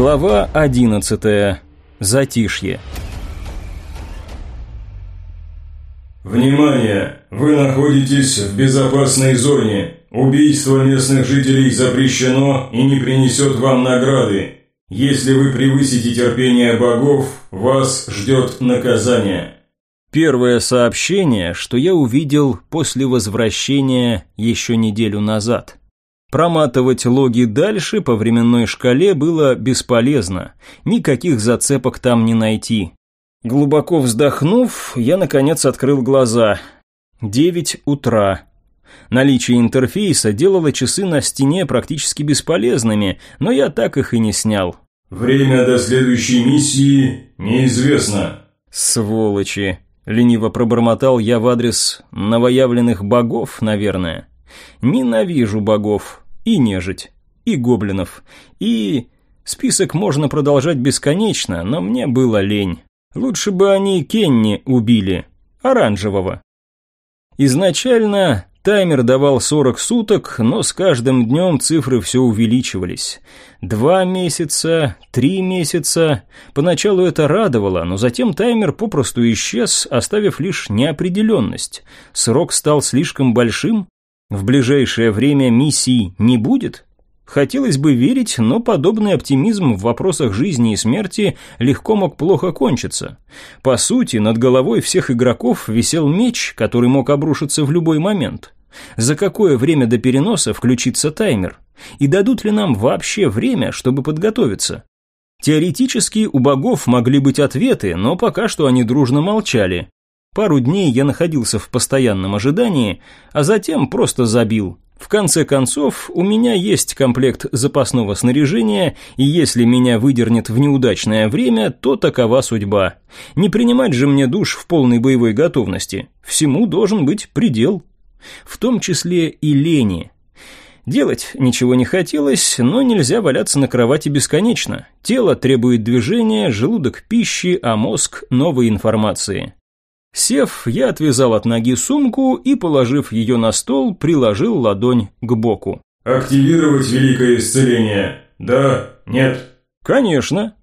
Глава 11. Затишье. Внимание! Вы находитесь в безопасной зоне. Убийство местных жителей запрещено и не принесет вам награды. Если вы превысите терпение богов, вас ждет наказание. Первое сообщение, что я увидел после возвращения еще неделю назад. Проматывать логи дальше по временной шкале было бесполезно, никаких зацепок там не найти. Глубоко вздохнув, я наконец открыл глаза. Девять утра. Наличие интерфейса делало часы на стене практически бесполезными, но я так их и не снял. Время до следующей миссии неизвестно. Сволочи. Лениво пробормотал я в адрес новоявленных богов, наверное. Ненавижу богов. И нежить. И гоблинов. И... Список можно продолжать бесконечно, но мне было лень. Лучше бы они Кенни убили. Оранжевого. Изначально таймер давал 40 суток, но с каждым днем цифры все увеличивались. Два месяца, три месяца. Поначалу это радовало, но затем таймер попросту исчез, оставив лишь неопределенность. Срок стал слишком большим, в ближайшее время миссий не будет? Хотелось бы верить, но подобный оптимизм в вопросах жизни и смерти легко мог плохо кончиться. По сути, над головой всех игроков висел меч, который мог обрушиться в любой момент. За какое время до переноса включится таймер? И дадут ли нам вообще время, чтобы подготовиться? Теоретически у богов могли быть ответы, но пока что они дружно молчали. Пару дней я находился в постоянном ожидании, а затем просто забил. В конце концов, у меня есть комплект запасного снаряжения, и если меня выдернет в неудачное время, то такова судьба. Не принимать же мне душ в полной боевой готовности. Всему должен быть предел. В том числе и лени. Делать ничего не хотелось, но нельзя валяться на кровати бесконечно. Тело требует движения, желудок пищи, а мозг новой информации. Сев, я отвязал от ноги сумку и, положив ее на стол, приложил ладонь к боку. «Активировать великое исцеление? Да? Нет?» «Конечно».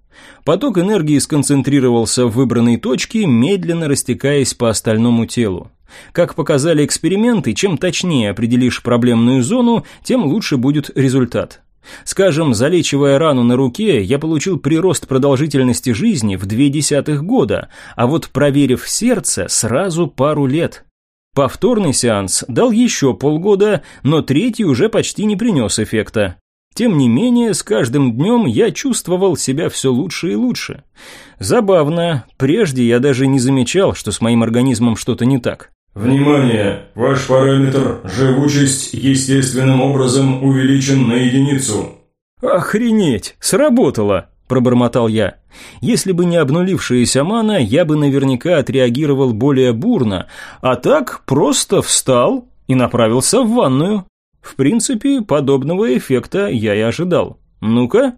Поток энергии сконцентрировался в выбранной точке, медленно растекаясь по остальному телу. Как показали эксперименты, чем точнее определишь проблемную зону, тем лучше будет результат. Скажем, залечивая рану на руке, я получил прирост продолжительности жизни в две десятых года, а вот проверив сердце, сразу пару лет. Повторный сеанс дал еще полгода, но третий уже почти не принес эффекта. Тем не менее, с каждым днем я чувствовал себя все лучше и лучше. Забавно, прежде я даже не замечал, что с моим организмом что-то не так. Внимание! Ваш параметр «Живучесть» естественным образом увеличен на единицу. «Охренеть! Сработало!» – пробормотал я. «Если бы не обнулившаяся мана, я бы наверняка отреагировал более бурно, а так просто встал и направился в ванную. В принципе, подобного эффекта я и ожидал. Ну-ка?»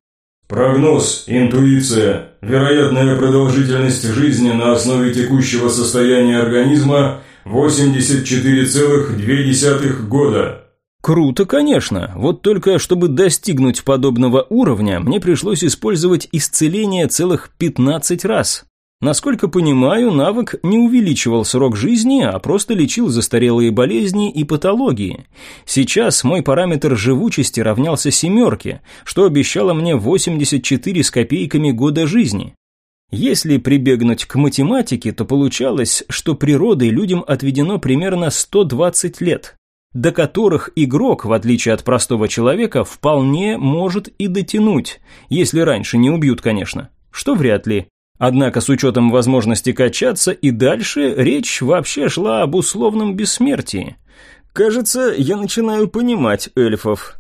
Прогноз, интуиция, вероятная продолжительность жизни на основе текущего состояния организма 84,2 года. Круто, конечно. Вот только чтобы достигнуть подобного уровня, мне пришлось использовать исцеление целых 15 раз. Насколько понимаю, навык не увеличивал срок жизни, а просто лечил застарелые болезни и патологии. Сейчас мой параметр живучести равнялся семерке, что обещало мне 84 с копейками года жизни. Если прибегнуть к математике, то получалось, что природой людям отведено примерно 120 лет, до которых игрок, в отличие от простого человека, вполне может и дотянуть, если раньше не убьют, конечно, что вряд ли. Однако с учетом возможности качаться и дальше, речь вообще шла об условном бессмертии. Кажется, я начинаю понимать эльфов.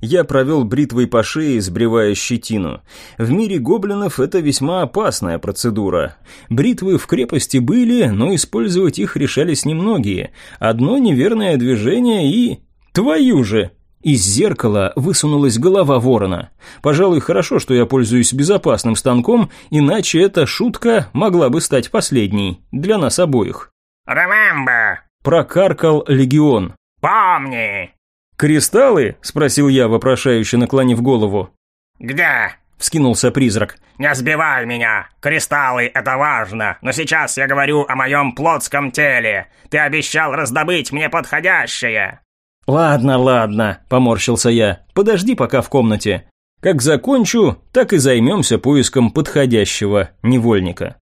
Я провел бритвой по шее, сбривая щетину. В мире гоблинов это весьма опасная процедура. Бритвы в крепости были, но использовать их решались немногие. Одно неверное движение и... Твою же! Из зеркала высунулась голова ворона. Пожалуй, хорошо, что я пользуюсь безопасным станком, иначе эта шутка могла бы стать последней. Для нас обоих. «Remember!» – прокаркал легион. «Помни!» «Кристаллы?» – спросил я, вопрошающе наклонив голову. «Где?» — вскинулся призрак. «Не сбивай меня! Кристаллы — это важно, но сейчас я говорю о моем плотском теле. Ты обещал раздобыть мне подходящее!» «Ладно, ладно», — поморщился я. «Подожди пока в комнате. Как закончу, так и займемся поиском подходящего невольника».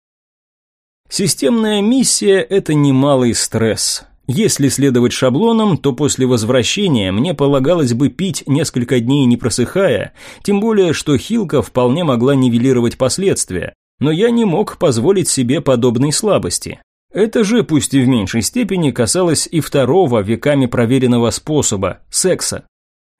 Системная миссия – это немалый стресс. Если следовать шаблонам, то после возвращения мне полагалось бы пить несколько дней не просыхая, тем более, что Хилка вполне могла нивелировать последствия, но я не мог позволить себе подобной слабости. Это же, пусть и в меньшей степени, касалось и второго веками проверенного способа – секса.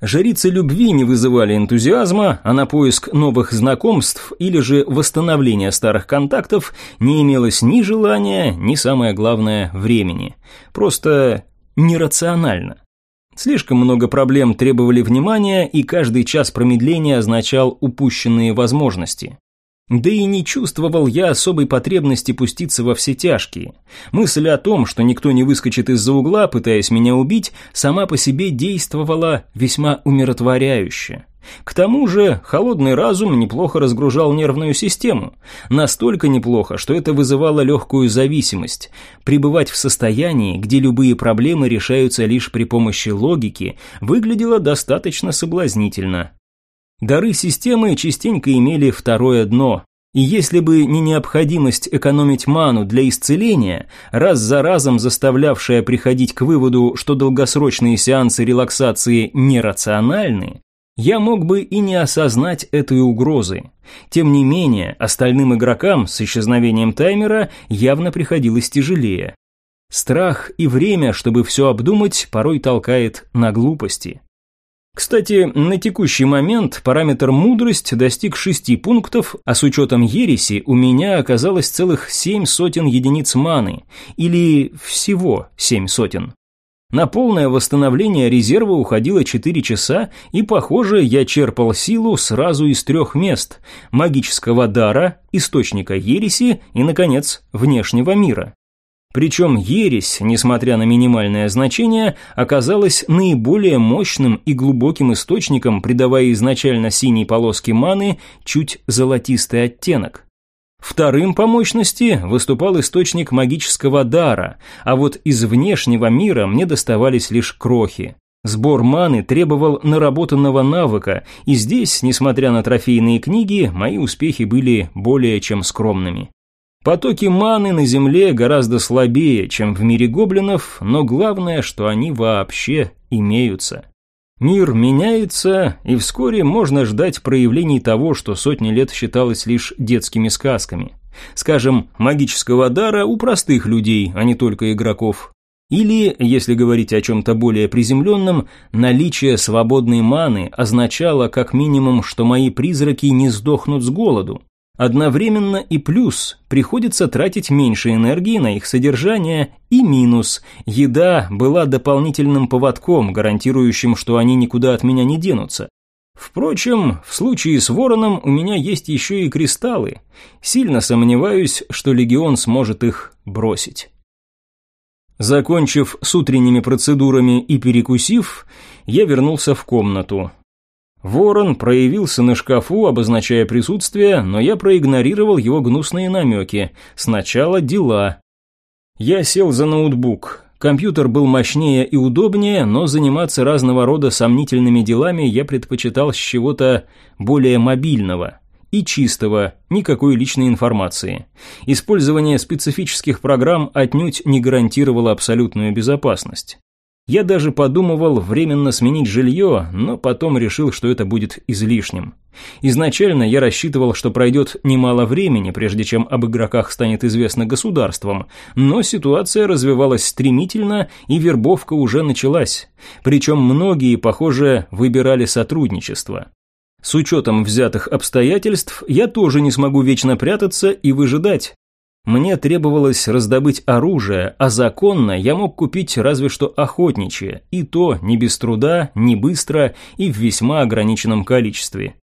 Жрицы любви не вызывали энтузиазма, а на поиск новых знакомств или же восстановления старых контактов не имелось ни желания, ни, самое главное, времени. Просто нерационально. Слишком много проблем требовали внимания, и каждый час промедления означал упущенные возможности. Да и не чувствовал я особой потребности пуститься во все тяжкие. Мысль о том, что никто не выскочит из-за угла, пытаясь меня убить, сама по себе действовала весьма умиротворяюще. К тому же холодный разум неплохо разгружал нервную систему. Настолько неплохо, что это вызывало легкую зависимость. Пребывать в состоянии, где любые проблемы решаются лишь при помощи логики, выглядело достаточно соблазнительно. Дары системы частенько имели второе дно, и если бы не необходимость экономить ману для исцеления, раз за разом заставлявшая приходить к выводу, что долгосрочные сеансы релаксации нерациональны, я мог бы и не осознать этой угрозы. Тем не менее, остальным игрокам с исчезновением таймера явно приходилось тяжелее. Страх и время, чтобы все обдумать, порой толкает на глупости. Кстати, на текущий момент параметр мудрость достиг шести пунктов, а с учетом ереси у меня оказалось целых семь сотен единиц маны, или всего семь сотен. На полное восстановление резерва уходило 4 часа, и, похоже, я черпал силу сразу из трех мест – магического дара, источника ереси и, наконец, внешнего мира. Причем ересь, несмотря на минимальное значение, оказалась наиболее мощным и глубоким источником, придавая изначально синей полоске маны чуть золотистый оттенок. Вторым по мощности выступал источник магического дара, а вот из внешнего мира мне доставались лишь крохи. Сбор маны требовал наработанного навыка, и здесь, несмотря на трофейные книги, мои успехи были более чем скромными. Потоки маны на Земле гораздо слабее, чем в мире гоблинов, но главное, что они вообще имеются. Мир меняется, и вскоре можно ждать проявлений того, что сотни лет считалось лишь детскими сказками. Скажем, магического дара у простых людей, а не только игроков. Или, если говорить о чем-то более приземленном, наличие свободной маны означало как минимум, что мои призраки не сдохнут с голоду. Одновременно и плюс – приходится тратить меньше энергии на их содержание, и минус – еда была дополнительным поводком, гарантирующим, что они никуда от меня не денутся. Впрочем, в случае с вороном у меня есть еще и кристаллы. Сильно сомневаюсь, что легион сможет их бросить. Закончив с утренними процедурами и перекусив, я вернулся в комнату. Ворон проявился на шкафу, обозначая присутствие, но я проигнорировал его гнусные намеки. Сначала дела. Я сел за ноутбук. Компьютер был мощнее и удобнее, но заниматься разного рода сомнительными делами я предпочитал с чего-то более мобильного и чистого, никакой личной информации. Использование специфических программ отнюдь не гарантировало абсолютную безопасность. Я даже подумывал временно сменить жилье, но потом решил, что это будет излишним. Изначально я рассчитывал, что пройдет немало времени, прежде чем об игроках станет известно государством, но ситуация развивалась стремительно, и вербовка уже началась. Причем многие, похоже, выбирали сотрудничество. С учетом взятых обстоятельств, я тоже не смогу вечно прятаться и выжидать. Мне требовалось раздобыть оружие, а законно я мог купить разве что охотничье, и то не без труда, не быстро и в весьма ограниченном количестве.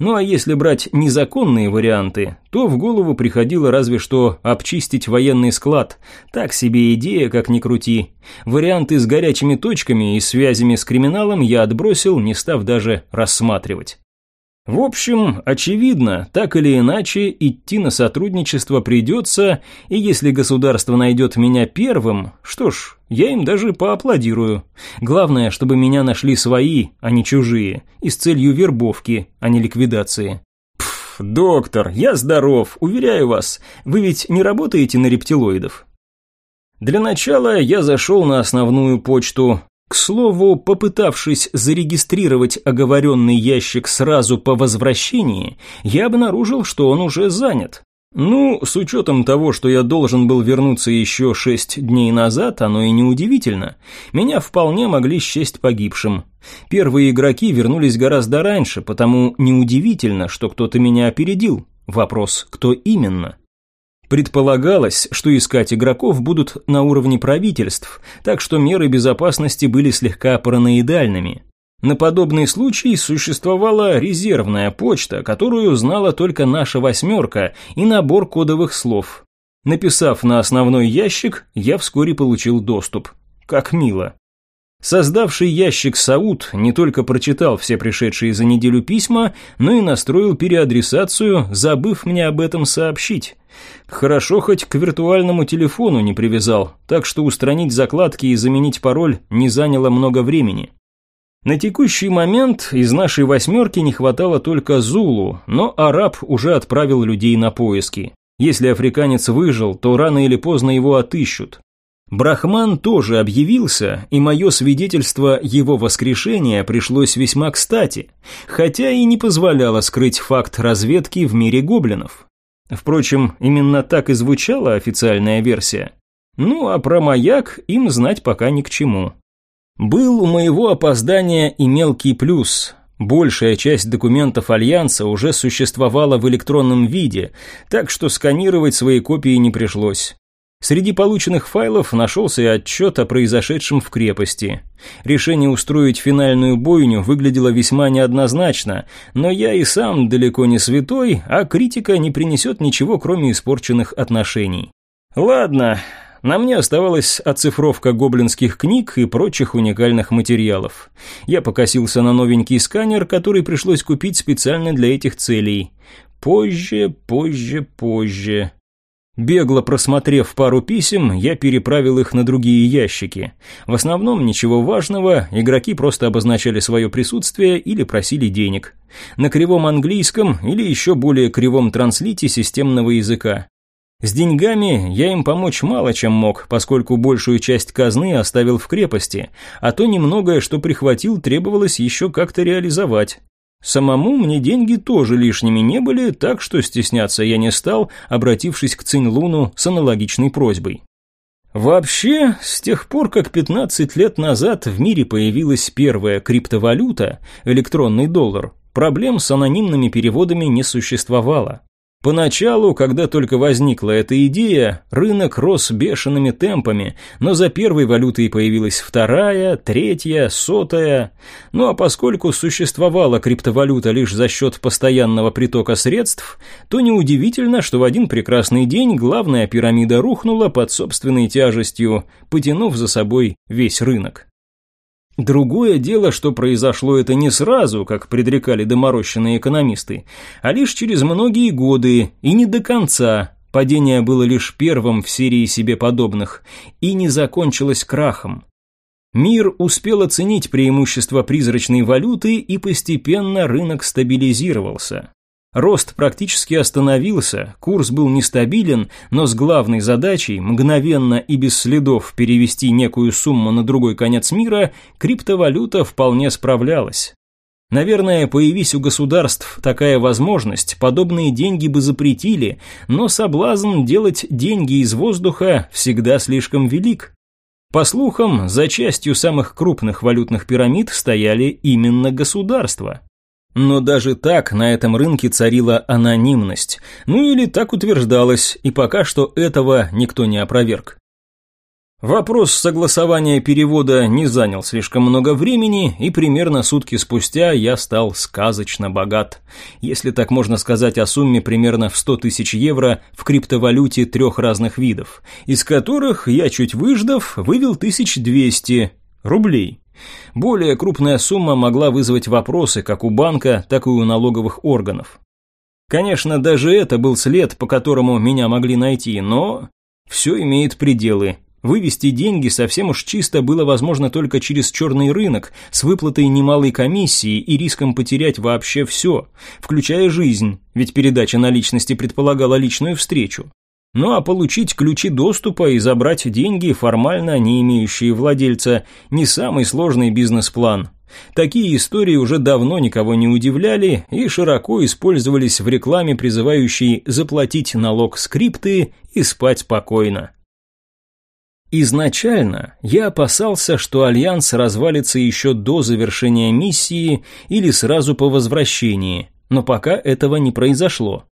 Ну а если брать незаконные варианты, то в голову приходило разве что обчистить военный склад. Так себе идея, как ни крути. Варианты с горячими точками и связями с криминалом я отбросил, не став даже рассматривать. В общем, очевидно, так или иначе идти на сотрудничество придется, и если государство найдет меня первым, что ж, я им даже поаплодирую. Главное, чтобы меня нашли свои, а не чужие, и с целью вербовки, а не ликвидации. Пф, доктор, я здоров, уверяю вас, вы ведь не работаете на рептилоидов? Для начала я зашел на основную почту, к слову, попытавшись зарегистрировать оговоренный ящик сразу по возвращении, я обнаружил, что он уже занят. Ну, с учетом того, что я должен был вернуться еще шесть дней назад, оно и неудивительно. Меня вполне могли счесть погибшим. Первые игроки вернулись гораздо раньше, потому неудивительно, что кто-то меня опередил. Вопрос, кто именно? Предполагалось, что искать игроков будут на уровне правительств, так что меры безопасности были слегка параноидальными. На подобный случай существовала резервная почта, которую знала только наша восьмерка и набор кодовых слов. Написав на основной ящик, я вскоре получил доступ. Как мило. Создавший ящик Сауд не только прочитал все пришедшие за неделю письма, но и настроил переадресацию, забыв мне об этом сообщить. Хорошо хоть к виртуальному телефону не привязал, так что устранить закладки и заменить пароль не заняло много времени. На текущий момент из нашей восьмерки не хватало только Зулу, но араб уже отправил людей на поиски. Если африканец выжил, то рано или поздно его отыщут. Брахман тоже объявился, и мое свидетельство его воскрешения пришлось весьма кстати, хотя и не позволяло скрыть факт разведки в мире гоблинов. Впрочем, именно так и звучала официальная версия. Ну а про маяк им знать пока ни к чему. Был у моего опоздания и мелкий плюс. Большая часть документов Альянса уже существовала в электронном виде, так что сканировать свои копии не пришлось. Среди полученных файлов нашелся и отчет о произошедшем в крепости. Решение устроить финальную бойню выглядело весьма неоднозначно, но я и сам далеко не святой, а критика не принесет ничего, кроме испорченных отношений. Ладно, на мне оставалась оцифровка гоблинских книг и прочих уникальных материалов. Я покосился на новенький сканер, который пришлось купить специально для этих целей. Позже, позже, позже. Бегло просмотрев пару писем, я переправил их на другие ящики. В основном ничего важного, игроки просто обозначали свое присутствие или просили денег. На кривом английском или еще более кривом транслите системного языка. С деньгами я им помочь мало чем мог, поскольку большую часть казны оставил в крепости, а то немногое, что прихватил, требовалось еще как-то реализовать. Самому мне деньги тоже лишними не были, так что стесняться я не стал, обратившись к Цинь-Луну с аналогичной просьбой. Вообще, с тех пор, как 15 лет назад в мире появилась первая криптовалюта, электронный доллар, проблем с анонимными переводами не существовало. Поначалу, когда только возникла эта идея, рынок рос бешеными темпами, но за первой валютой появилась вторая, третья, сотая. Ну а поскольку существовала криптовалюта лишь за счет постоянного притока средств, то неудивительно, что в один прекрасный день главная пирамида рухнула под собственной тяжестью, потянув за собой весь рынок. Другое дело, что произошло это не сразу, как предрекали доморощенные экономисты, а лишь через многие годы и не до конца. Падение было лишь первым в серии себе подобных и не закончилось крахом. Мир успел оценить преимущества призрачной валюты и постепенно рынок стабилизировался. Рост практически остановился, курс был нестабилен, но с главной задачей мгновенно и без следов перевести некую сумму на другой конец мира криптовалюта вполне справлялась. Наверное, появись у государств такая возможность, подобные деньги бы запретили, но соблазн делать деньги из воздуха всегда слишком велик. По слухам, за частью самых крупных валютных пирамид стояли именно государства. Но даже так на этом рынке царила анонимность. Ну или так утверждалось, и пока что этого никто не опроверг. Вопрос согласования перевода не занял слишком много времени, и примерно сутки спустя я стал сказочно богат. Если так можно сказать о сумме примерно в 100 тысяч евро в криптовалюте трех разных видов, из которых я, чуть выждав, вывел 1200 рублей. Более крупная сумма могла вызвать вопросы как у банка, так и у налоговых органов. Конечно, даже это был след, по которому меня могли найти, но все имеет пределы. Вывести деньги совсем уж чисто было возможно только через черный рынок, с выплатой немалой комиссии и риском потерять вообще все, включая жизнь, ведь передача наличности предполагала личную встречу. Ну а получить ключи доступа и забрать деньги, формально не имеющие владельца, не самый сложный бизнес-план. Такие истории уже давно никого не удивляли и широко использовались в рекламе, призывающей заплатить налог скрипты и спать спокойно. Изначально я опасался, что Альянс развалится еще до завершения миссии или сразу по возвращении, но пока этого не произошло.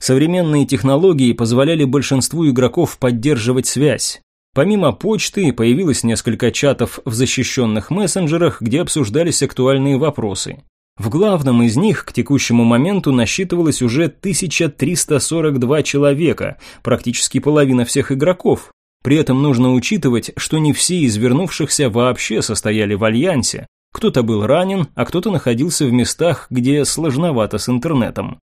Современные технологии позволяли большинству игроков поддерживать связь. Помимо почты, появилось несколько чатов в защищенных мессенджерах, где обсуждались актуальные вопросы. В главном из них к текущему моменту насчитывалось уже 1342 человека, практически половина всех игроков. При этом нужно учитывать, что не все из вернувшихся вообще состояли в альянсе. Кто-то был ранен, а кто-то находился в местах, где сложновато с интернетом.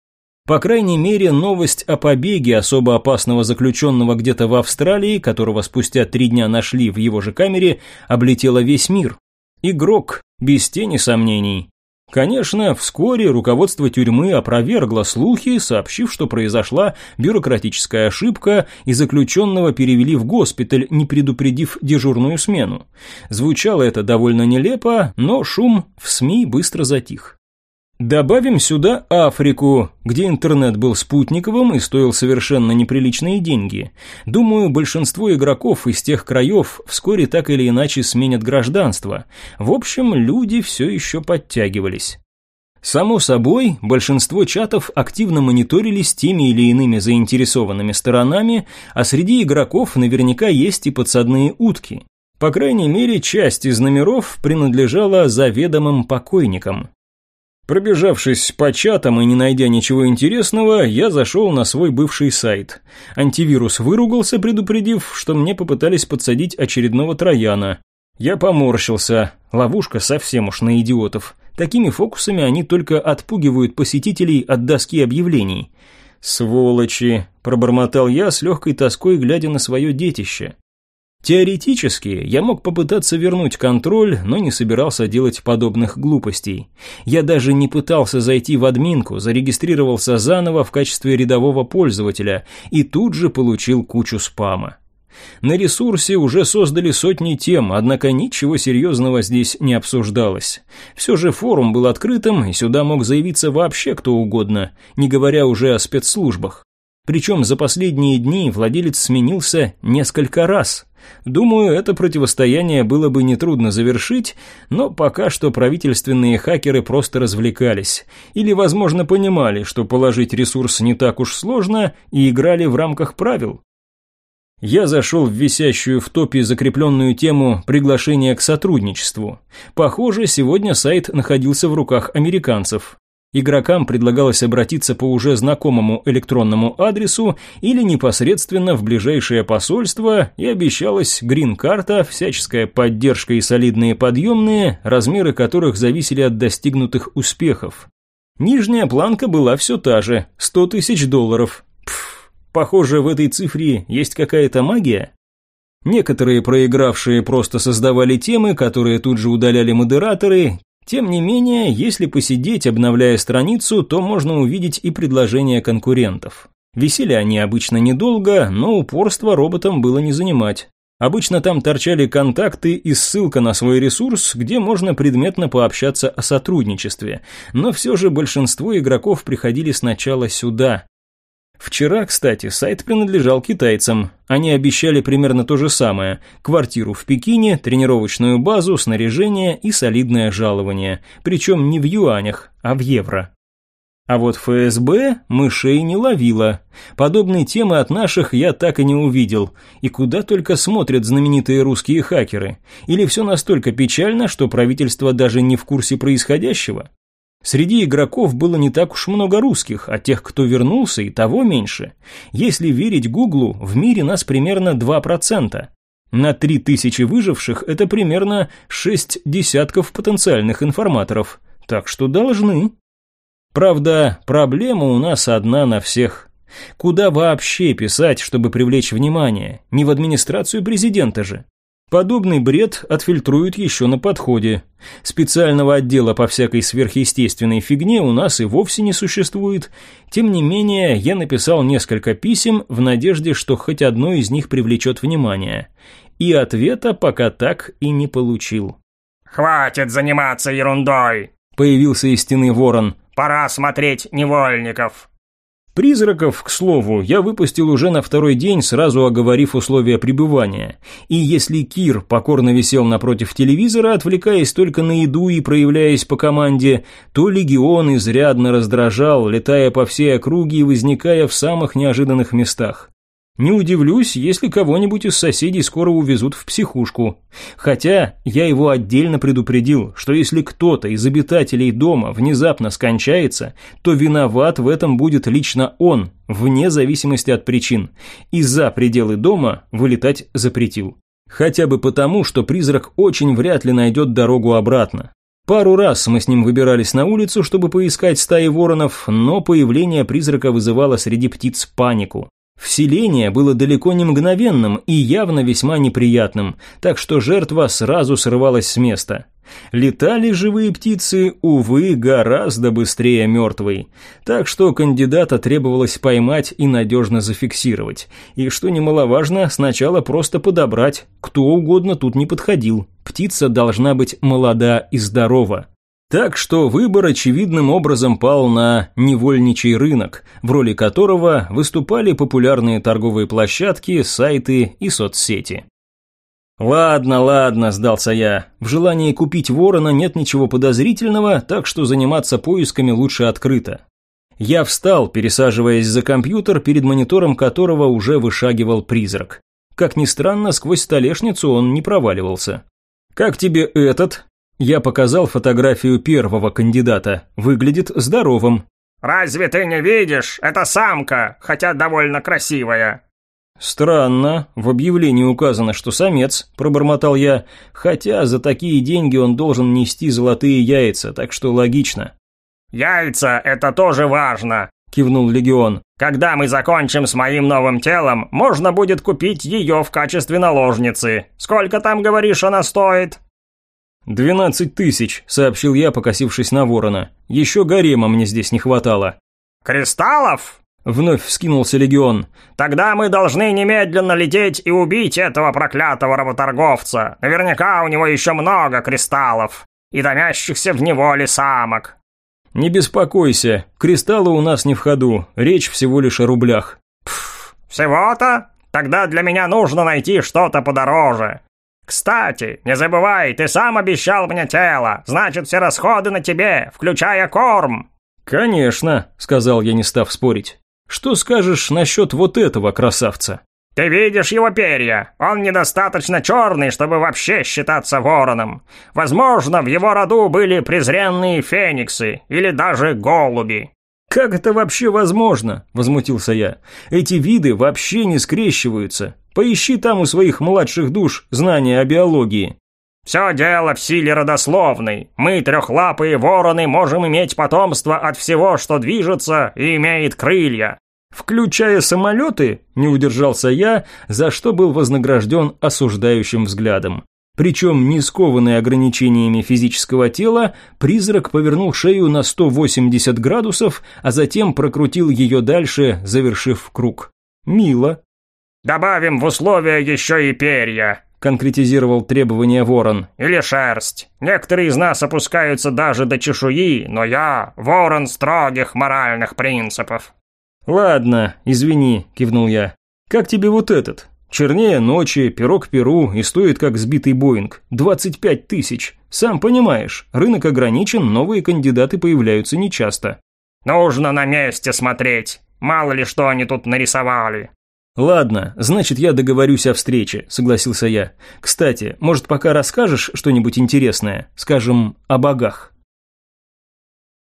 По крайней мере, новость о побеге особо опасного заключенного где-то в Австралии, которого спустя три дня нашли в его же камере, облетела весь мир. Игрок, без тени сомнений. Конечно, вскоре руководство тюрьмы опровергло слухи, сообщив, что произошла бюрократическая ошибка и заключенного перевели в госпиталь, не предупредив дежурную смену. Звучало это довольно нелепо, но шум в СМИ быстро затих. Добавим сюда Африку, где интернет был спутниковым и стоил совершенно неприличные деньги. Думаю, большинство игроков из тех краев вскоре так или иначе сменят гражданство. В общем, люди все еще подтягивались. Само собой, большинство чатов активно мониторились теми или иными заинтересованными сторонами, а среди игроков наверняка есть и подсадные утки. По крайней мере, часть из номеров принадлежала заведомым покойникам. Пробежавшись по чатам и не найдя ничего интересного, я зашел на свой бывший сайт. Антивирус выругался, предупредив, что мне попытались подсадить очередного трояна. Я поморщился. Ловушка совсем уж на идиотов. Такими фокусами они только отпугивают посетителей от доски объявлений. «Сволочи!» – пробормотал я с легкой тоской, глядя на свое детище. Теоретически, я мог попытаться вернуть контроль, но не собирался делать подобных глупостей. Я даже не пытался зайти в админку, зарегистрировался заново в качестве рядового пользователя и тут же получил кучу спама. На ресурсе уже создали сотни тем, однако ничего серьезного здесь не обсуждалось. Все же форум был открытым, и сюда мог заявиться вообще кто угодно, не говоря уже о спецслужбах. Причем за последние дни владелец сменился несколько раз. Думаю, это противостояние было бы нетрудно завершить, но пока что правительственные хакеры просто развлекались. Или, возможно, понимали, что положить ресурс не так уж сложно и играли в рамках правил. Я зашел в висящую в топе закрепленную тему приглашения к сотрудничеству. Похоже, сегодня сайт находился в руках американцев. Игрокам предлагалось обратиться по уже знакомому электронному адресу или непосредственно в ближайшее посольство и обещалась грин-карта, всяческая поддержка и солидные подъемные, размеры которых зависели от достигнутых успехов. Нижняя планка была все та же – 100 тысяч долларов. Пф, похоже, в этой цифре есть какая-то магия. Некоторые проигравшие просто создавали темы, которые тут же удаляли модераторы, тем не менее, если посидеть, обновляя страницу, то можно увидеть и предложения конкурентов. Висели они обычно недолго, но упорство роботам было не занимать. Обычно там торчали контакты и ссылка на свой ресурс, где можно предметно пообщаться о сотрудничестве, но все же большинство игроков приходили сначала сюда, Вчера, кстати, сайт принадлежал китайцам. Они обещали примерно то же самое. Квартиру в Пекине, тренировочную базу, снаряжение и солидное жалование. Причем не в юанях, а в евро. А вот ФСБ мышей не ловила. Подобные темы от наших я так и не увидел. И куда только смотрят знаменитые русские хакеры. Или все настолько печально, что правительство даже не в курсе происходящего? Среди игроков было не так уж много русских, а тех, кто вернулся, и того меньше. Если верить Гуглу, в мире нас примерно 2%. На три тысячи выживших это примерно шесть десятков потенциальных информаторов. Так что должны. Правда, проблема у нас одна на всех. Куда вообще писать, чтобы привлечь внимание? Не в администрацию президента же. Подобный бред отфильтруют еще на подходе. Специального отдела по всякой сверхъестественной фигне у нас и вовсе не существует. Тем не менее, я написал несколько писем в надежде, что хоть одно из них привлечет внимание. И ответа пока так и не получил. «Хватит заниматься ерундой!» Появился из стены ворон. «Пора смотреть невольников!» Призраков, к слову, я выпустил уже на второй день, сразу оговорив условия пребывания. И если Кир покорно висел напротив телевизора, отвлекаясь только на еду и проявляясь по команде, то Легион изрядно раздражал, летая по всей округе и возникая в самых неожиданных местах. Не удивлюсь, если кого-нибудь из соседей скоро увезут в психушку. Хотя я его отдельно предупредил, что если кто-то из обитателей дома внезапно скончается, то виноват в этом будет лично он, вне зависимости от причин, и за пределы дома вылетать запретил. Хотя бы потому, что призрак очень вряд ли найдет дорогу обратно. Пару раз мы с ним выбирались на улицу, чтобы поискать стаи воронов, но появление призрака вызывало среди птиц панику. Вселение было далеко не мгновенным и явно весьма неприятным, так что жертва сразу срывалась с места. Летали живые птицы, увы, гораздо быстрее мертвой, так что кандидата требовалось поймать и надежно зафиксировать. И что немаловажно, сначала просто подобрать, кто угодно тут не подходил. Птица должна быть молода и здорова. Так что выбор очевидным образом пал на невольничий рынок, в роли которого выступали популярные торговые площадки, сайты и соцсети. «Ладно, ладно», – сдался я. В желании купить ворона нет ничего подозрительного, так что заниматься поисками лучше открыто. Я встал, пересаживаясь за компьютер, перед монитором которого уже вышагивал призрак. Как ни странно, сквозь столешницу он не проваливался. «Как тебе этот?» Я показал фотографию первого кандидата. Выглядит здоровым. «Разве ты не видишь? Это самка, хотя довольно красивая». «Странно. В объявлении указано, что самец», – пробормотал я, «хотя за такие деньги он должен нести золотые яйца, так что логично». «Яйца – это тоже важно», – кивнул Легион. «Когда мы закончим с моим новым телом, можно будет купить ее в качестве наложницы. Сколько там, говоришь, она стоит?» «Двенадцать тысяч», — сообщил я, покосившись на ворона. «Еще гарема мне здесь не хватало». «Кристаллов?» — вновь вскинулся легион. «Тогда мы должны немедленно лететь и убить этого проклятого работорговца. Наверняка у него еще много кристаллов и томящихся в неволе самок». «Не беспокойся, кристаллы у нас не в ходу, речь всего лишь о рублях». «Всего-то? Тогда для меня нужно найти что-то подороже. «Кстати, не забывай, ты сам обещал мне тело, значит, все расходы на тебе, включая корм». «Конечно», — сказал я, не став спорить. «Что скажешь насчет вот этого красавца?» «Ты видишь его перья? Он недостаточно черный, чтобы вообще считаться вороном. Возможно, в его роду были презренные фениксы или даже голуби». «Как это вообще возможно?» – возмутился я. «Эти виды вообще не скрещиваются. Поищи там у своих младших душ знания о биологии». «Все дело в силе родословной. Мы, трехлапые вороны, можем иметь потомство от всего, что движется и имеет крылья». «Включая самолеты?» – не удержался я, за что был вознагражден осуждающим взглядом. Причем, не скованный ограничениями физического тела, призрак повернул шею на 180 градусов, а затем прокрутил ее дальше, завершив круг. Мило. «Добавим в условия еще и перья», — конкретизировал требование ворон. «Или шерсть. Некоторые из нас опускаются даже до чешуи, но я ворон строгих моральных принципов». «Ладно, извини», — кивнул я. «Как тебе вот этот? Чернее ночи, пирог перу и стоит как сбитый Боинг. 25 тысяч. Сам понимаешь, рынок ограничен, новые кандидаты появляются нечасто». «Нужно на месте смотреть. Мало ли что они тут нарисовали». «Ладно, значит, я договорюсь о встрече», — согласился я. «Кстати, может, пока расскажешь что-нибудь интересное? Скажем, о богах?»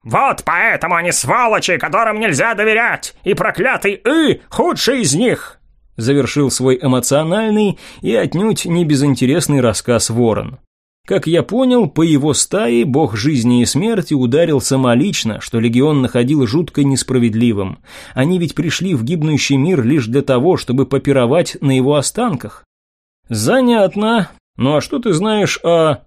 «Вот поэтому они сволочи, которым нельзя доверять, и проклятый И худший из них!» Завершил свой эмоциональный и отнюдь не безинтересный рассказ Ворон. Как я понял, по его стае бог жизни и смерти ударил самолично, что легион находил жутко несправедливым. Они ведь пришли в гибнущий мир лишь для того, чтобы попировать на его останках. Занятно. Ну а что ты знаешь о...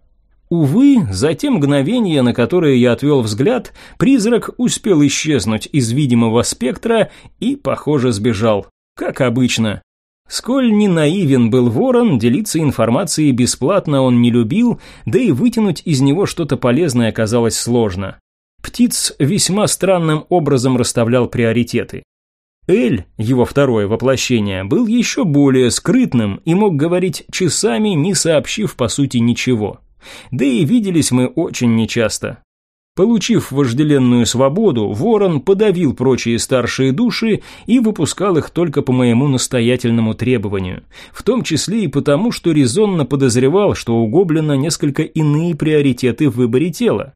Увы, за те мгновения, на которые я отвел взгляд, призрак успел исчезнуть из видимого спектра и, похоже, сбежал. Как обычно. Сколь не наивен был ворон, делиться информацией бесплатно он не любил, да и вытянуть из него что-то полезное оказалось сложно. Птиц весьма странным образом расставлял приоритеты. Эль, его второе воплощение, был еще более скрытным и мог говорить часами, не сообщив по сути ничего. Да и виделись мы очень нечасто. Получив вожделенную свободу, Ворон подавил прочие старшие души и выпускал их только по моему настоятельному требованию, в том числе и потому, что резонно подозревал, что у Гоблина несколько иные приоритеты в выборе тела.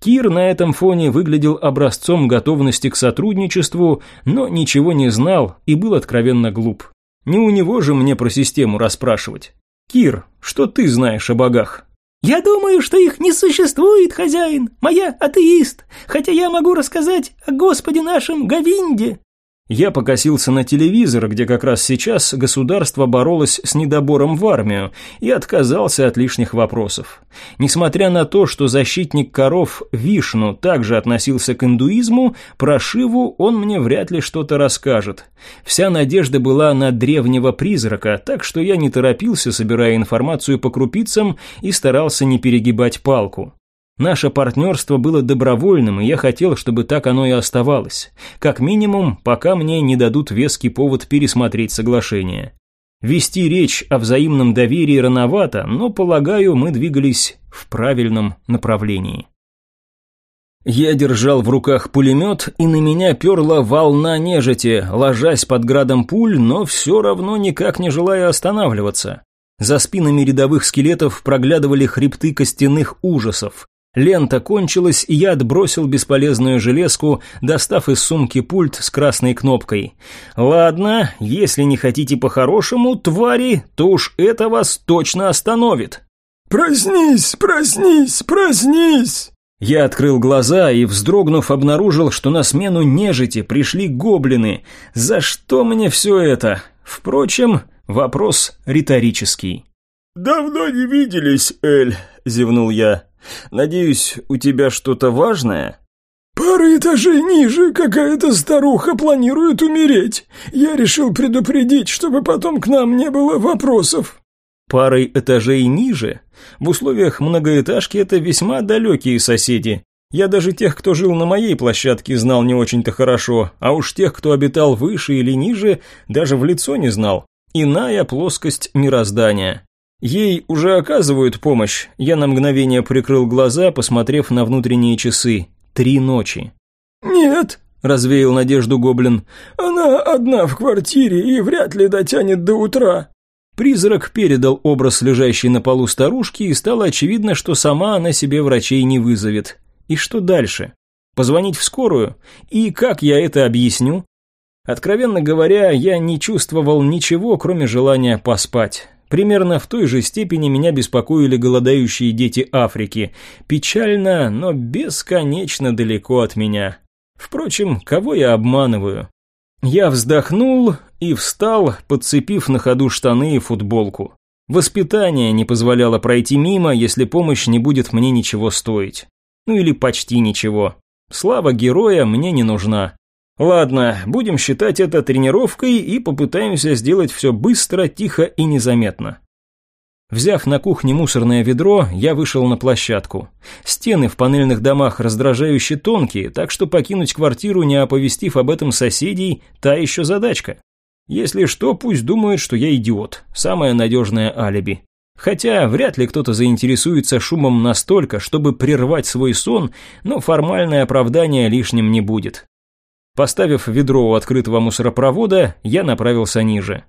Кир на этом фоне выглядел образцом готовности к сотрудничеству, но ничего не знал и был откровенно глуп. Не у него же мне про систему расспрашивать. «Кир, что ты знаешь о богах?» «Я думаю, что их не существует, хозяин. Моя атеист. Хотя я могу рассказать о Господе нашем Гавинде». Я покосился на телевизор, где как раз сейчас государство боролось с недобором в армию, и отказался от лишних вопросов. Несмотря на то, что защитник коров Вишну также относился к индуизму, про Шиву он мне вряд ли что-то расскажет. Вся надежда была на древнего призрака, так что я не торопился, собирая информацию по крупицам и старался не перегибать палку. Наше партнерство было добровольным, и я хотел, чтобы так оно и оставалось. Как минимум, пока мне не дадут веский повод пересмотреть соглашение. Вести речь о взаимном доверии рановато, но, полагаю, мы двигались в правильном направлении. Я держал в руках пулемет, и на меня перла волна нежити, ложась под градом пуль, но все равно никак не желая останавливаться. За спинами рядовых скелетов проглядывали хребты костяных ужасов. Лента кончилась, и я отбросил бесполезную железку, достав из сумки пульт с красной кнопкой. «Ладно, если не хотите по-хорошему, твари, то уж это вас точно остановит». «Проснись, проснись, проснись!» Я открыл глаза и, вздрогнув, обнаружил, что на смену нежити пришли гоблины. За что мне все это? Впрочем, вопрос риторический. «Давно не виделись, Эль», — зевнул я. Надеюсь, у тебя что-то важное?» «Пары этажей ниже какая-то старуха планирует умереть. Я решил предупредить, чтобы потом к нам не было вопросов». «Парой этажей ниже? В условиях многоэтажки это весьма далекие соседи. Я даже тех, кто жил на моей площадке, знал не очень-то хорошо, а уж тех, кто обитал выше или ниже, даже в лицо не знал. Иная плоскость мироздания. Ей уже оказывают помощь. Я на мгновение прикрыл глаза, посмотрев на внутренние часы. Три ночи. «Нет», — развеял надежду гоблин. «Она одна в квартире и вряд ли дотянет до утра». Призрак передал образ лежащей на полу старушки, и стало очевидно, что сама она себе врачей не вызовет. И что дальше? Позвонить в скорую? И как я это объясню? Откровенно говоря, я не чувствовал ничего, кроме желания поспать. Примерно в той же степени меня беспокоили голодающие дети Африки. Печально, но бесконечно далеко от меня. Впрочем, кого я обманываю? Я вздохнул и встал, подцепив на ходу штаны и футболку. Воспитание не позволяло пройти мимо, если помощь не будет мне ничего стоить. Ну или почти ничего. Слава героя мне не нужна. Ладно, будем считать это тренировкой и попытаемся сделать все быстро, тихо и незаметно. Взяв на кухне мусорное ведро, я вышел на площадку. Стены в панельных домах раздражающе тонкие, так что покинуть квартиру, не оповестив об этом соседей, та еще задачка. Если что, пусть думают, что я идиот. Самое надежное алиби. Хотя вряд ли кто-то заинтересуется шумом настолько, чтобы прервать свой сон, но формальное оправдание лишним не будет. Поставив ведро у открытого мусоропровода, я направился ниже.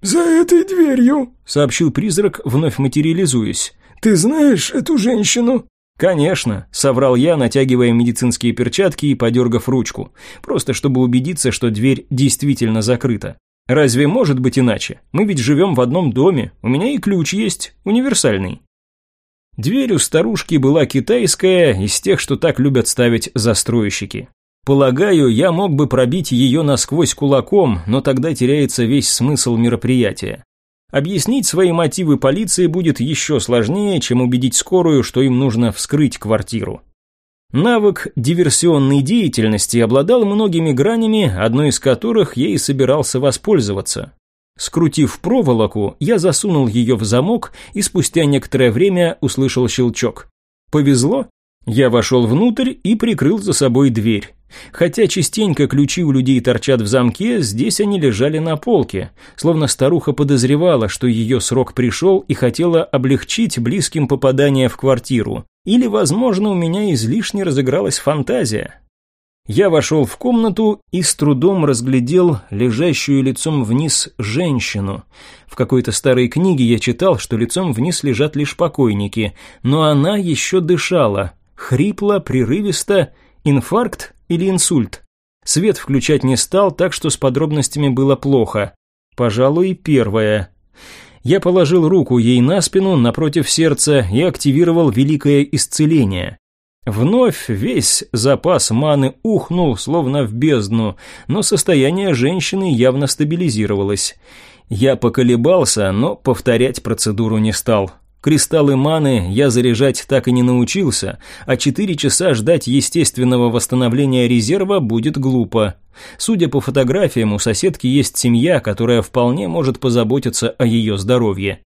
«За этой дверью», — сообщил призрак, вновь материализуясь. «Ты знаешь эту женщину?» «Конечно», — соврал я, натягивая медицинские перчатки и подергав ручку, просто чтобы убедиться, что дверь действительно закрыта. Разве может быть иначе? Мы ведь живем в одном доме, у меня и ключ есть, универсальный. Дверь у старушки была китайская, из тех, что так любят ставить застройщики. Полагаю, я мог бы пробить ее насквозь кулаком, но тогда теряется весь смысл мероприятия. Объяснить свои мотивы полиции будет еще сложнее, чем убедить скорую, что им нужно вскрыть квартиру. Навык диверсионной деятельности обладал многими гранями, одной из которых я и собирался воспользоваться. Скрутив проволоку, я засунул ее в замок и спустя некоторое время услышал щелчок. Повезло, я вошел внутрь и прикрыл за собой дверь. Хотя частенько ключи у людей торчат в замке, здесь они лежали на полке, словно старуха подозревала, что ее срок пришел и хотела облегчить близким попадание в квартиру. Или, возможно, у меня излишне разыгралась фантазия. Я вошел в комнату и с трудом разглядел лежащую лицом вниз женщину. В какой-то старой книге я читал, что лицом вниз лежат лишь покойники, но она еще дышала, хрипло, прерывисто, инфаркт или инсульт. Свет включать не стал, так что с подробностями было плохо. Пожалуй, первое. Я положил руку ей на спину напротив сердца и активировал великое исцеление. Вновь весь запас маны ухнул, словно в бездну, но состояние женщины явно стабилизировалось. Я поколебался, но повторять процедуру не стал. Кристаллы маны я заряжать так и не научился, а четыре часа ждать естественного восстановления резерва будет глупо. Судя по фотографиям, у соседки есть семья, которая вполне может позаботиться о ее здоровье.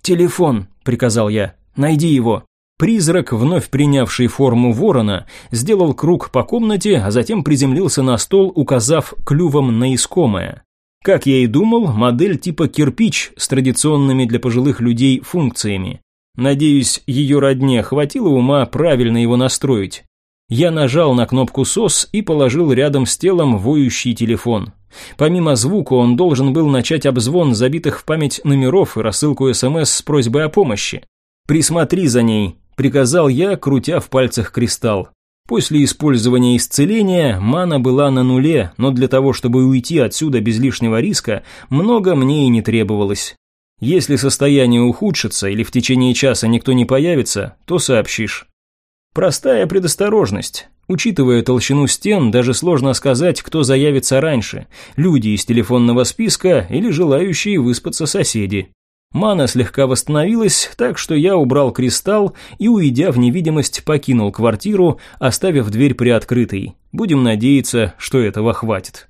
«Телефон», — приказал я, — «найди его». Призрак, вновь принявший форму ворона, сделал круг по комнате, а затем приземлился на стол, указав клювом на искомое. Как я и думал, модель типа кирпич с традиционными для пожилых людей функциями. Надеюсь, ее родне хватило ума правильно его настроить. Я нажал на кнопку SOS и положил рядом с телом воющий телефон. Помимо звука он должен был начать обзвон забитых в память номеров и рассылку СМС с просьбой о помощи. «Присмотри за ней», – приказал я, крутя в пальцах кристалл. После использования исцеления мана была на нуле, но для того, чтобы уйти отсюда без лишнего риска, много мне и не требовалось. Если состояние ухудшится или в течение часа никто не появится, то сообщишь. Простая предосторожность. Учитывая толщину стен, даже сложно сказать, кто заявится раньше – люди из телефонного списка или желающие выспаться соседи. Мана слегка восстановилась, так что я убрал кристалл и, уйдя в невидимость, покинул квартиру, оставив дверь приоткрытой. Будем надеяться, что этого хватит.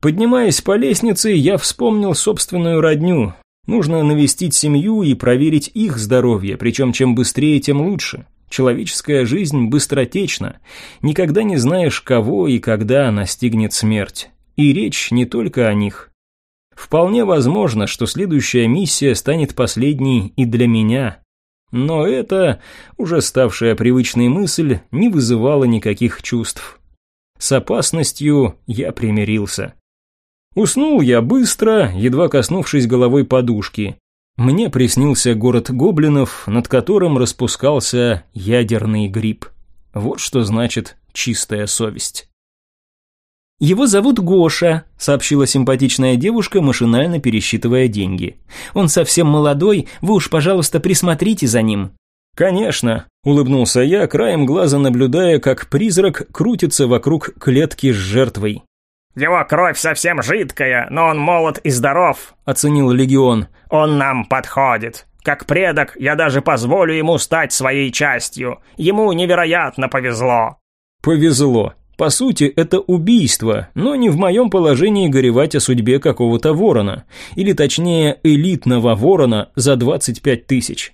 Поднимаясь по лестнице, я вспомнил собственную родню. Нужно навестить семью и проверить их здоровье, причем чем быстрее, тем лучше. Человеческая жизнь быстротечна. Никогда не знаешь, кого и когда настигнет смерть. И речь не только о них. Вполне возможно, что следующая миссия станет последней и для меня. Но это, уже ставшая привычной мысль, не вызывала никаких чувств. С опасностью я примирился. Уснул я быстро, едва коснувшись головой подушки. Мне приснился город гоблинов, над которым распускался ядерный гриб. Вот что значит чистая совесть. «Его зовут Гоша», — сообщила симпатичная девушка, машинально пересчитывая деньги. «Он совсем молодой, вы уж, пожалуйста, присмотрите за ним». «Конечно», — улыбнулся я, краем глаза наблюдая, как призрак крутится вокруг клетки с жертвой. «Его кровь совсем жидкая, но он молод и здоров», — оценил Легион. «Он нам подходит. Как предок, я даже позволю ему стать своей частью. Ему невероятно повезло». «Повезло. По сути, это убийство, но не в моем положении горевать о судьбе какого-то ворона, или точнее элитного ворона за 25 тысяч.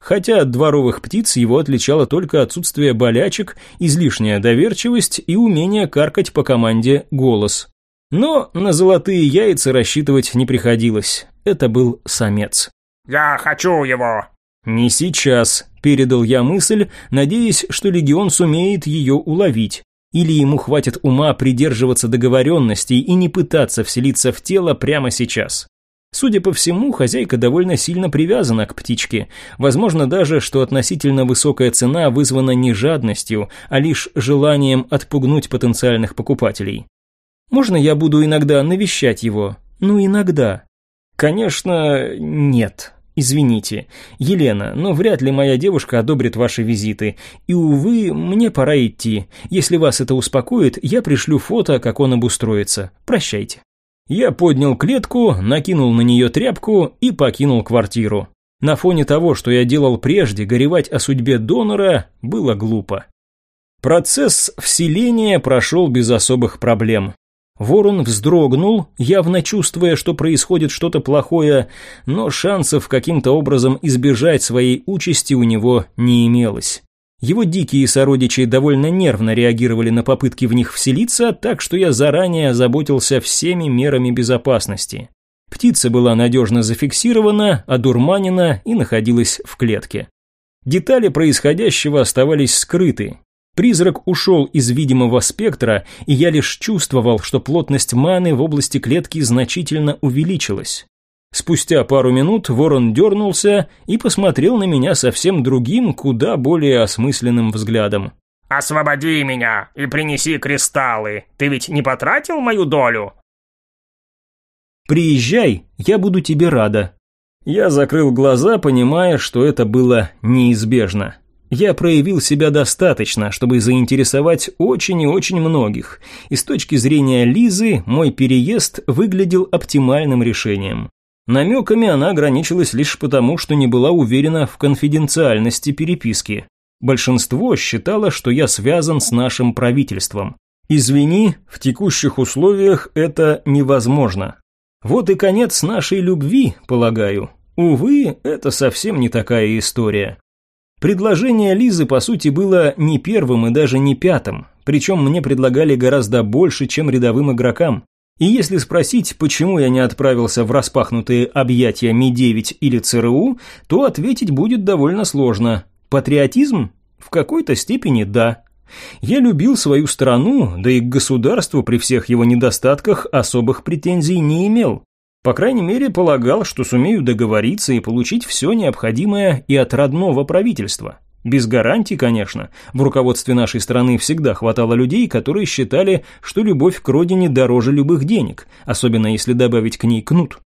Хотя от дворовых птиц его отличало только отсутствие болячек, излишняя доверчивость и умение каркать по команде голос. Но на золотые яйца рассчитывать не приходилось, это был самец. «Я хочу его!» «Не сейчас», – передал я мысль, надеясь, что легион сумеет ее уловить. Или ему хватит ума придерживаться договоренностей и не пытаться вселиться в тело прямо сейчас. Судя по всему, хозяйка довольно сильно привязана к птичке. Возможно даже, что относительно высокая цена вызвана не жадностью, а лишь желанием отпугнуть потенциальных покупателей. «Можно я буду иногда навещать его?» Ну, иногда. Конечно, нет. Извините, Елена, но вряд ли моя девушка одобрит ваши визиты. И, увы, мне пора идти. Если вас это успокоит, я пришлю фото, как он обустроится. Прощайте. Я поднял клетку, накинул на нее тряпку и покинул квартиру. На фоне того, что я делал прежде, горевать о судьбе донора было глупо. Процесс вселения прошел без особых проблем. Ворон вздрогнул, явно чувствуя, что происходит что-то плохое, но шансов каким-то образом избежать своей участи у него не имелось. Его дикие сородичи довольно нервно реагировали на попытки в них вселиться, так что я заранее озаботился всеми мерами безопасности. Птица была надежно зафиксирована, одурманена и находилась в клетке. Детали происходящего оставались скрыты. Призрак ушел из видимого спектра, и я лишь чувствовал, что плотность маны в области клетки значительно увеличилась. Спустя пару минут ворон дернулся и посмотрел на меня совсем другим, куда более осмысленным взглядом. «Освободи меня и принеси кристаллы. Ты ведь не потратил мою долю?» «Приезжай, я буду тебе рада». Я закрыл глаза, понимая, что это было неизбежно. Я проявил себя достаточно, чтобы заинтересовать очень и очень многих, и с точки зрения Лизы мой переезд выглядел оптимальным решением. Намеками она ограничилась лишь потому, что не была уверена в конфиденциальности переписки. Большинство считало, что я связан с нашим правительством. Извини, в текущих условиях это невозможно. Вот и конец нашей любви, полагаю. Увы, это совсем не такая история. Предложение Лизы, по сути, было не первым и даже не пятым, причем мне предлагали гораздо больше, чем рядовым игрокам. И если спросить, почему я не отправился в распахнутые объятия Ми-9 или ЦРУ, то ответить будет довольно сложно. Патриотизм? В какой-то степени да. Я любил свою страну, да и к государству при всех его недостатках особых претензий не имел. По крайней мере, полагал, что сумею договориться и получить все необходимое и от родного правительства. Без гарантий, конечно. В руководстве нашей страны всегда хватало людей, которые считали, что любовь к родине дороже любых денег, особенно если добавить к ней кнут.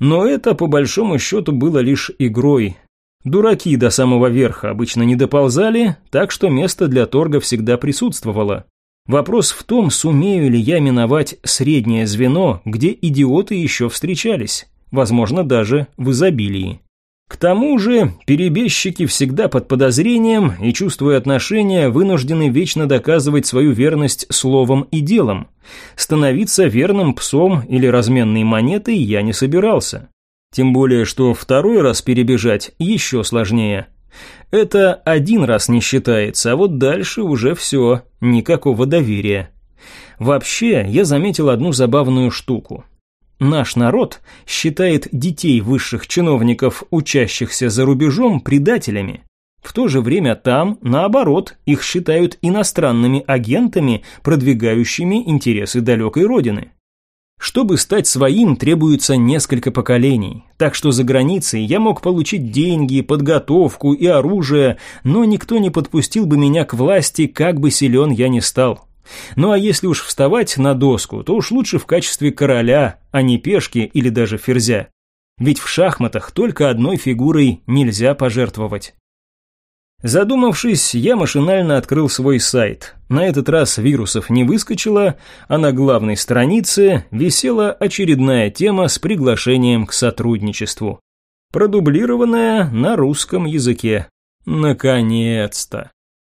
Но это, по большому счету, было лишь игрой. Дураки до самого верха обычно не доползали, так что место для торга всегда присутствовало. Вопрос в том, сумею ли я миновать среднее звено, где идиоты еще встречались, возможно, даже в изобилии. К тому же, перебежчики всегда под подозрением и, чувствуя отношения, вынуждены вечно доказывать свою верность словом и делом. Становиться верным псом или разменной монетой я не собирался. Тем более, что второй раз перебежать еще сложнее. Это один раз не считается, а вот дальше уже все, никакого доверия. Вообще, я заметил одну забавную штуку. Наш народ считает детей высших чиновников, учащихся за рубежом, предателями. В то же время там, наоборот, их считают иностранными агентами, продвигающими интересы далекой родины. Чтобы стать своим, требуется несколько поколений, так что за границей я мог получить деньги, подготовку и оружие, но никто не подпустил бы меня к власти, как бы силен я ни стал. Ну а если уж вставать на доску, то уж лучше в качестве короля, а не пешки или даже ферзя. Ведь в шахматах только одной фигурой нельзя пожертвовать. Задумавшись, я машинально открыл свой сайт. На этот раз вирусов не выскочило, а на главной странице висела очередная тема с приглашением к сотрудничеству. Продублированная на русском языке. Наконец-то.